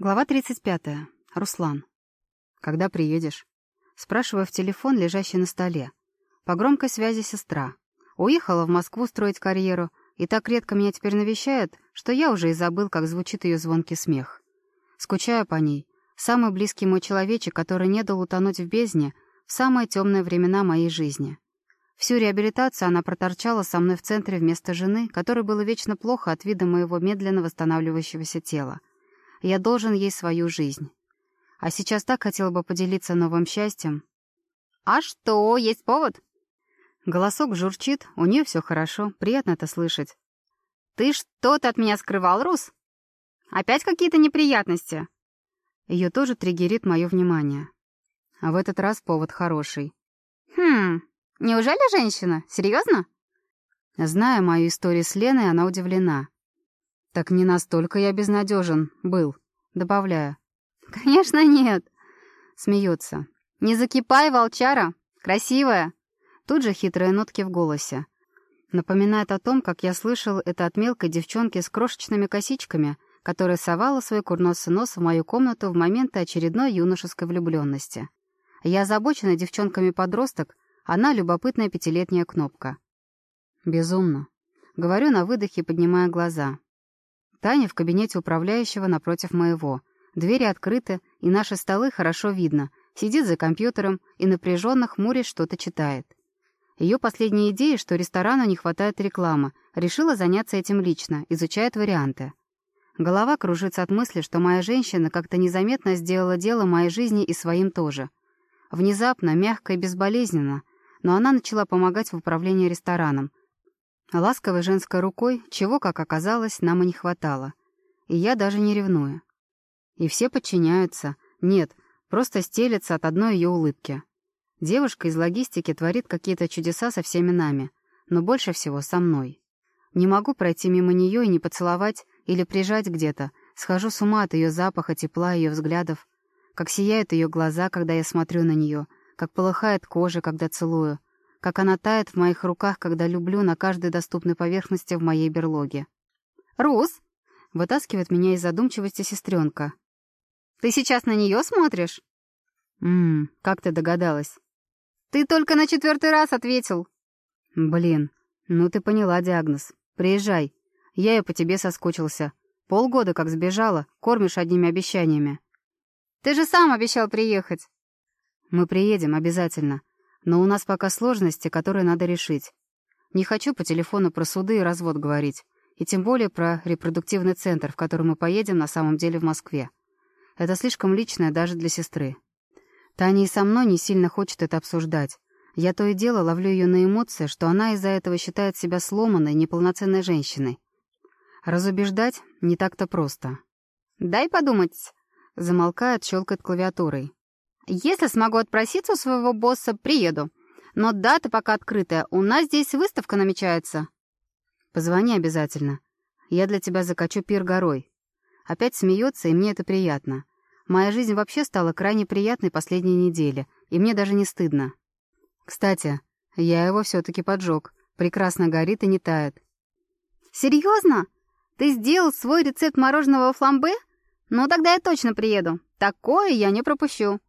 Глава 35. Руслан. «Когда приедешь?» Спрашиваю в телефон, лежащий на столе. По громкой связи сестра. Уехала в Москву строить карьеру, и так редко меня теперь навещают, что я уже и забыл, как звучит ее звонкий смех. Скучаю по ней. Самый близкий мой человечек, который не дал утонуть в бездне в самые темные времена моей жизни. Всю реабилитацию она проторчала со мной в центре вместо жены, которой было вечно плохо от вида моего медленно восстанавливающегося тела. Я должен ей свою жизнь. А сейчас так хотела бы поделиться новым счастьем. «А что, есть повод?» Голосок журчит, у нее все хорошо, приятно это слышать. «Ты что-то от меня скрывал, Рус? Опять какие-то неприятности?» Ее тоже триггерит мое внимание. А в этот раз повод хороший. «Хм, неужели женщина? Серьезно?» Зная мою историю с Леной, она удивлена. «Так не настолько я безнадежен был», — добавляю. «Конечно нет», — смеется. «Не закипай, волчара! Красивая!» Тут же хитрые нотки в голосе. Напоминает о том, как я слышал это от мелкой девчонки с крошечными косичками, которая совала свой курносый нос в мою комнату в моменты очередной юношеской влюбленности. Я озабоченный девчонками-подросток, она любопытная пятилетняя кнопка. Безумно. Говорю на выдохе, поднимая глаза. Таня в кабинете управляющего напротив моего. Двери открыты, и наши столы хорошо видно. Сидит за компьютером и напряженно хмурясь что-то читает. Ее последняя идея, что ресторану не хватает рекламы, решила заняться этим лично, изучает варианты. Голова кружится от мысли, что моя женщина как-то незаметно сделала дело моей жизни и своим тоже. Внезапно, мягко и безболезненно, но она начала помогать в управлении рестораном, Ласковой женской рукой, чего, как оказалось, нам и не хватало. И я даже не ревную. И все подчиняются. Нет, просто стелятся от одной ее улыбки. Девушка из логистики творит какие-то чудеса со всеми нами, но больше всего со мной. Не могу пройти мимо нее и не поцеловать или прижать где-то. Схожу с ума от ее запаха, тепла, ее взглядов. Как сияют ее глаза, когда я смотрю на нее, как полыхает кожа, когда целую — как она тает в моих руках, когда люблю на каждой доступной поверхности в моей берлоге. «Рус!» — вытаскивает меня из задумчивости сестренка. «Ты сейчас на нее смотришь?» «Ммм, как ты догадалась?» «Ты только на четвертый раз ответил!» «Блин, ну ты поняла диагноз. Приезжай. Я и по тебе соскучился. Полгода как сбежала, кормишь одними обещаниями». «Ты же сам обещал приехать!» «Мы приедем обязательно. Но у нас пока сложности, которые надо решить. Не хочу по телефону про суды и развод говорить, и тем более про репродуктивный центр, в который мы поедем на самом деле в Москве. Это слишком личное даже для сестры. Таня и со мной не сильно хочет это обсуждать. Я то и дело ловлю ее на эмоции, что она из-за этого считает себя сломанной, неполноценной женщиной. Разубеждать не так-то просто. «Дай подумать», — замолкает, щелкает клавиатурой. Если смогу отпроситься у своего босса, приеду. Но дата пока открытая. У нас здесь выставка намечается. Позвони обязательно. Я для тебя закачу пир горой. Опять смеется, и мне это приятно. Моя жизнь вообще стала крайне приятной последние недели, и мне даже не стыдно. Кстати, я его все-таки поджег. Прекрасно горит и не тает. Серьезно? Ты сделал свой рецепт мороженого фламбе? Ну, тогда я точно приеду. Такое я не пропущу.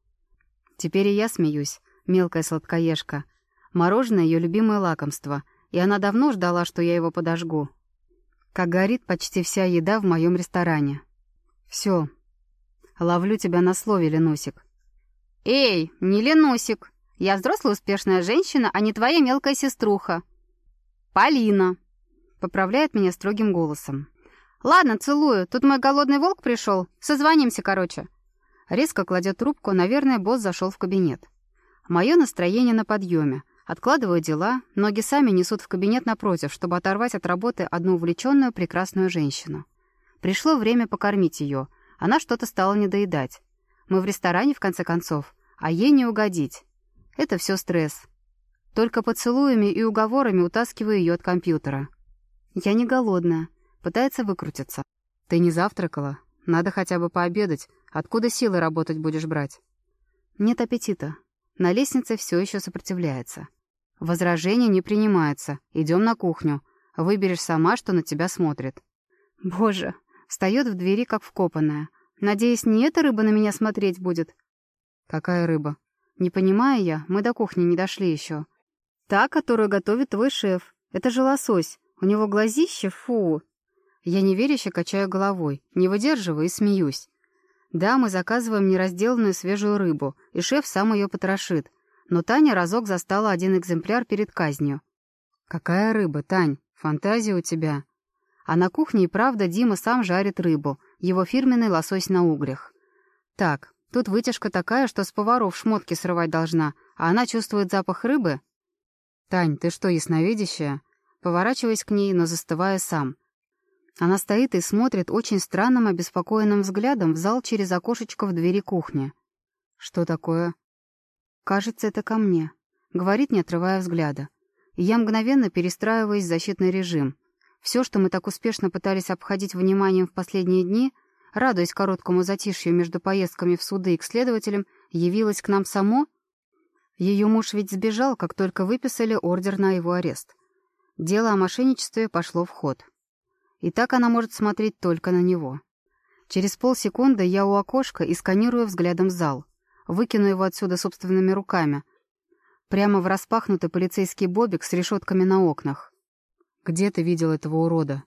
Теперь и я смеюсь, мелкая сладкоежка. Мороженое — ее любимое лакомство, и она давно ждала, что я его подожгу. Как горит почти вся еда в моем ресторане. Все. Ловлю тебя на слове, Ленусик. Эй, не Ленусик. Я взрослая успешная женщина, а не твоя мелкая сеструха. Полина. Поправляет меня строгим голосом. Ладно, целую. Тут мой голодный волк пришел. Созвонимся, короче. Резко кладет трубку, наверное, босс зашел в кабинет. Мое настроение на подъеме. Откладываю дела, ноги сами несут в кабинет напротив, чтобы оторвать от работы одну увлеченную прекрасную женщину. Пришло время покормить ее. Она что-то стала недоедать. Мы в ресторане, в конце концов, а ей не угодить. Это все стресс. Только поцелуями и уговорами утаскиваю ее от компьютера. Я не голодная. Пытается выкрутиться. Ты не завтракала? Надо хотя бы пообедать. Откуда силы работать будешь брать? Нет аппетита. На лестнице все еще сопротивляется. Возражения не принимаются. Идем на кухню. Выберешь сама, что на тебя смотрит. Боже, встает в двери, как вкопанная. Надеюсь, не эта рыба на меня смотреть будет?» «Какая рыба?» «Не понимаю я, мы до кухни не дошли еще. Та, которую готовит твой шеф. Это же лосось. У него глазище, фу!» Я неверяще качаю головой, не выдерживаю и смеюсь. Да, мы заказываем неразделанную свежую рыбу, и шеф сам ее потрошит. Но Таня разок застала один экземпляр перед казнью. «Какая рыба, Тань? Фантазия у тебя!» А на кухне и правда Дима сам жарит рыбу, его фирменный лосось на углях. Так, тут вытяжка такая, что с поваров шмотки срывать должна, а она чувствует запах рыбы? «Тань, ты что, ясновидящая?» Поворачиваясь к ней, но застывая сам. Она стоит и смотрит очень странным обеспокоенным взглядом в зал через окошечко в двери кухни. «Что такое?» «Кажется, это ко мне», — говорит, не отрывая взгляда. Я мгновенно перестраиваюсь в защитный режим. Все, что мы так успешно пытались обходить вниманием в последние дни, радуясь короткому затишью между поездками в суды и к следователям, явилось к нам само? Ее муж ведь сбежал, как только выписали ордер на его арест. Дело о мошенничестве пошло в ход. И так она может смотреть только на него. Через полсекунды я у окошка и сканирую взглядом зал. Выкину его отсюда собственными руками. Прямо в распахнутый полицейский бобик с решетками на окнах. «Где ты видел этого урода?»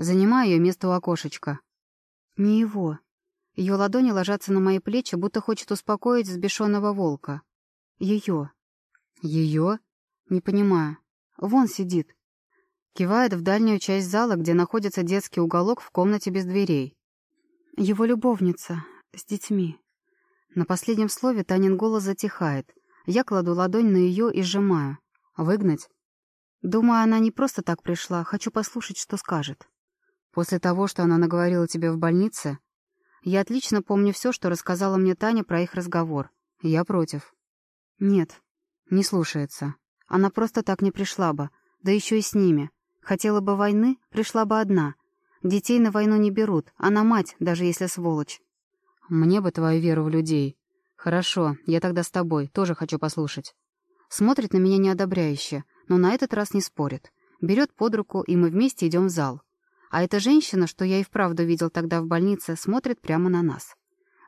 Занимаю ее место у окошечка. Не его. Ее ладони ложатся на мои плечи, будто хочет успокоить взбешенного волка. Ее. Ее? Не понимаю. Вон сидит. Кивает в дальнюю часть зала, где находится детский уголок в комнате без дверей. Его любовница. С детьми. На последнем слове Танин голос затихает. Я кладу ладонь на ее и сжимаю. Выгнать? Думаю, она не просто так пришла. Хочу послушать, что скажет. После того, что она наговорила тебе в больнице, я отлично помню все, что рассказала мне Таня про их разговор. Я против. Нет. Не слушается. Она просто так не пришла бы. Да еще и с ними. Хотела бы войны, пришла бы одна. Детей на войну не берут, она мать, даже если сволочь. Мне бы твою веру в людей. Хорошо, я тогда с тобой, тоже хочу послушать. Смотрит на меня неодобряюще, но на этот раз не спорит. Берет под руку, и мы вместе идем в зал. А эта женщина, что я и вправду видел тогда в больнице, смотрит прямо на нас.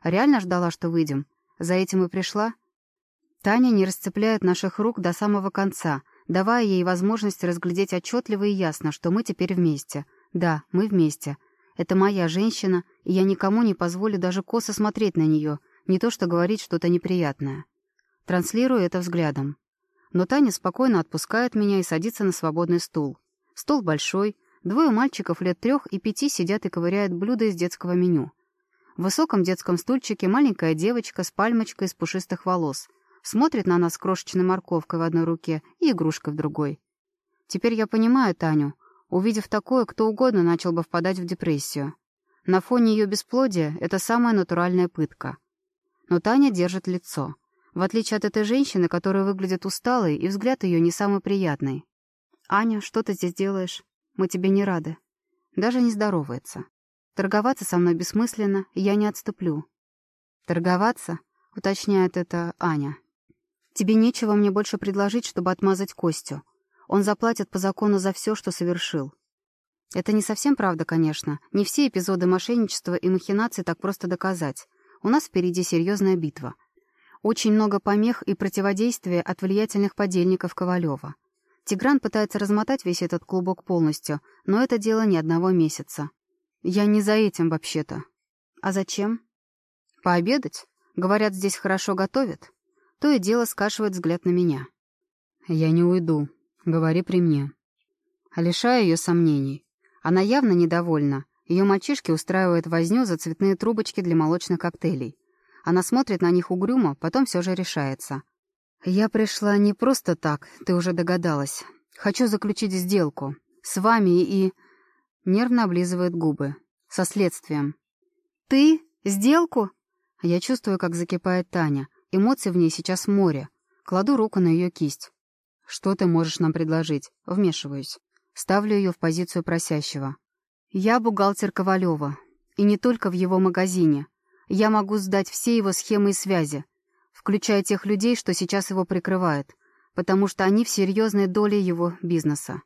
Реально ждала, что выйдем. За этим и пришла. Таня не расцепляет наших рук до самого конца, давая ей возможность разглядеть отчетливо и ясно, что мы теперь вместе. Да, мы вместе. Это моя женщина, и я никому не позволю даже косо смотреть на нее, не то что говорить что-то неприятное. Транслирую это взглядом. Но Таня спокойно отпускает меня и садится на свободный стул. Стол большой, двое мальчиков лет трех и пяти сидят и ковыряют блюда из детского меню. В высоком детском стульчике маленькая девочка с пальмочкой из пушистых волос — смотрит на нас крошечной морковкой в одной руке и игрушкой в другой. Теперь я понимаю Таню. Увидев такое, кто угодно начал бы впадать в депрессию. На фоне ее бесплодия это самая натуральная пытка. Но Таня держит лицо. В отличие от этой женщины, которая выглядит усталой, и взгляд ее не самый приятный. «Аня, что ты здесь делаешь? Мы тебе не рады». Даже не здоровается. Торговаться со мной бессмысленно, я не отступлю. «Торговаться?» — уточняет это Аня. Тебе нечего мне больше предложить, чтобы отмазать Костю. Он заплатит по закону за все, что совершил. Это не совсем правда, конечно. Не все эпизоды мошенничества и махинаций так просто доказать. У нас впереди серьезная битва. Очень много помех и противодействия от влиятельных подельников Ковалева. Тигран пытается размотать весь этот клубок полностью, но это дело не одного месяца. Я не за этим вообще-то. А зачем? Пообедать? Говорят, здесь хорошо готовят то и дело скашивает взгляд на меня. «Я не уйду. Говори при мне». Лишаю ее сомнений. Она явно недовольна. Ее мальчишки устраивают возню за цветные трубочки для молочных коктейлей. Она смотрит на них угрюмо, потом все же решается. «Я пришла не просто так, ты уже догадалась. Хочу заключить сделку. С вами и...» Нервно облизывает губы. «Со следствием». «Ты? Сделку?» Я чувствую, как закипает Таня. Эмоций в ней сейчас море. Кладу руку на ее кисть. «Что ты можешь нам предложить?» Вмешиваюсь. Ставлю ее в позицию просящего. «Я бухгалтер Ковалева. И не только в его магазине. Я могу сдать все его схемы и связи, включая тех людей, что сейчас его прикрывают, потому что они в серьезной доле его бизнеса».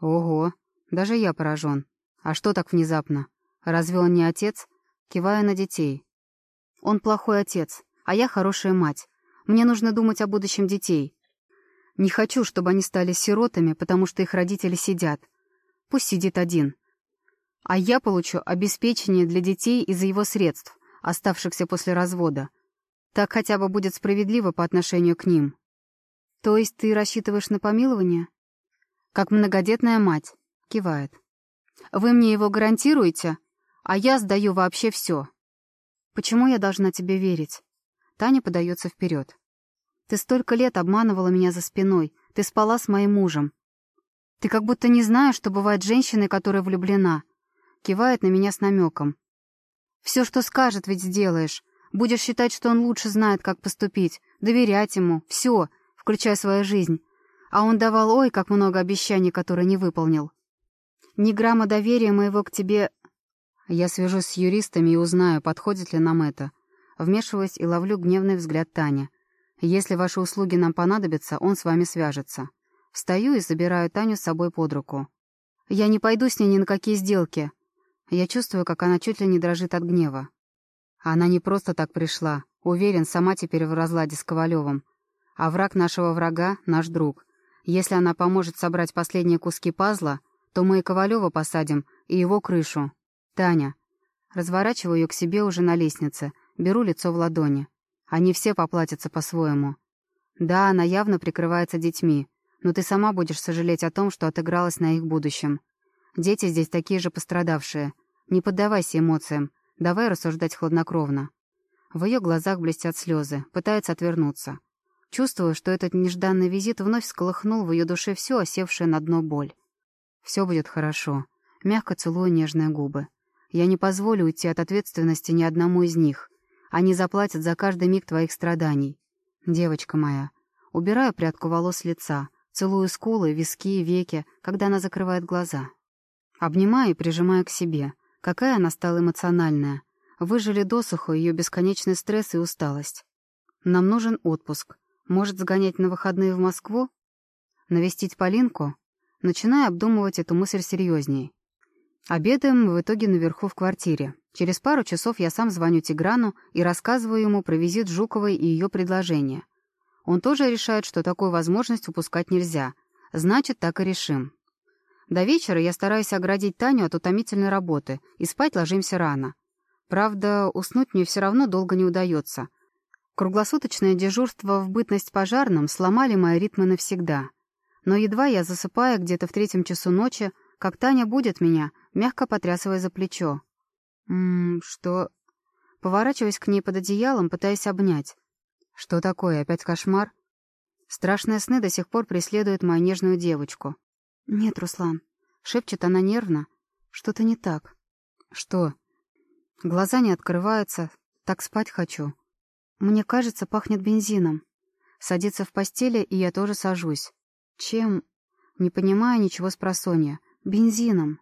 «Ого, даже я поражен. А что так внезапно? Разве он не отец? Кивая на детей. Он плохой отец, а я хорошая мать. Мне нужно думать о будущем детей. Не хочу, чтобы они стали сиротами, потому что их родители сидят. Пусть сидит один. А я получу обеспечение для детей из-за его средств, оставшихся после развода. Так хотя бы будет справедливо по отношению к ним. То есть ты рассчитываешь на помилование? Как многодетная мать. Кивает. Вы мне его гарантируете, а я сдаю вообще все. Почему я должна тебе верить? Таня подается вперед. Ты столько лет обманывала меня за спиной. Ты спала с моим мужем. Ты как будто не знаешь, что бывает женщины, которая влюблена. Кивает на меня с намеком. Все, что скажет, ведь сделаешь. Будешь считать, что он лучше знает, как поступить. Доверять ему. Все, включая свою жизнь. А он давал ой, как много обещаний, которые не выполнил. Ни грамма доверия моего к тебе... Я свяжусь с юристами и узнаю, подходит ли нам это. Вмешиваюсь и ловлю гневный взгляд Тани. Если ваши услуги нам понадобятся, он с вами свяжется. Встаю и забираю Таню с собой под руку. Я не пойду с ней ни на какие сделки. Я чувствую, как она чуть ли не дрожит от гнева. Она не просто так пришла. Уверен, сама теперь в разладе с Ковалевым. А враг нашего врага — наш друг. Если она поможет собрать последние куски пазла, то мы и Ковалева посадим, и его крышу. Таня. Разворачиваю ее к себе уже на лестнице, беру лицо в ладони. Они все поплатятся по-своему. Да, она явно прикрывается детьми, но ты сама будешь сожалеть о том, что отыгралась на их будущем. Дети здесь такие же пострадавшие. Не поддавайся эмоциям, давай рассуждать хладнокровно. В ее глазах блестят слезы, пытается отвернуться. Чувствую, что этот нежданный визит вновь сколыхнул в ее душе все осевшее на дно боль. Все будет хорошо. Мягко целую нежные губы. Я не позволю уйти от ответственности ни одному из них. Они заплатят за каждый миг твоих страданий. Девочка моя. Убираю прядку волос с лица, целую скулы, виски, веки, когда она закрывает глаза. Обнимаю и прижимаю к себе. Какая она стала эмоциональная. Выжили досуху ее бесконечный стресс и усталость. Нам нужен отпуск. Может, сгонять на выходные в Москву? Навестить Полинку? Начинаю обдумывать эту мысль серьезнее. Обедаем в итоге наверху в квартире. Через пару часов я сам звоню Тиграну и рассказываю ему про визит Жуковой и ее предложение. Он тоже решает, что такую возможность упускать нельзя. Значит, так и решим. До вечера я стараюсь оградить Таню от утомительной работы, и спать ложимся рано. Правда, уснуть мне все равно долго не удается. Круглосуточное дежурство в бытность пожарным сломали мои ритмы навсегда. Но едва я засыпаю где-то в третьем часу ночи, как Таня будет меня, мягко потрясывая за плечо. «Ммм, что...» Поворачиваясь к ней под одеялом, пытаясь обнять. «Что такое, опять кошмар?» Страшные сны до сих пор преследуют мою нежную девочку. «Нет, Руслан», — шепчет она нервно. «Что-то не так». «Что?» Глаза не открываются. Так спать хочу. Мне кажется, пахнет бензином. Садится в постели, и я тоже сажусь. Чем? Не понимаю ничего с просонья. Бензином.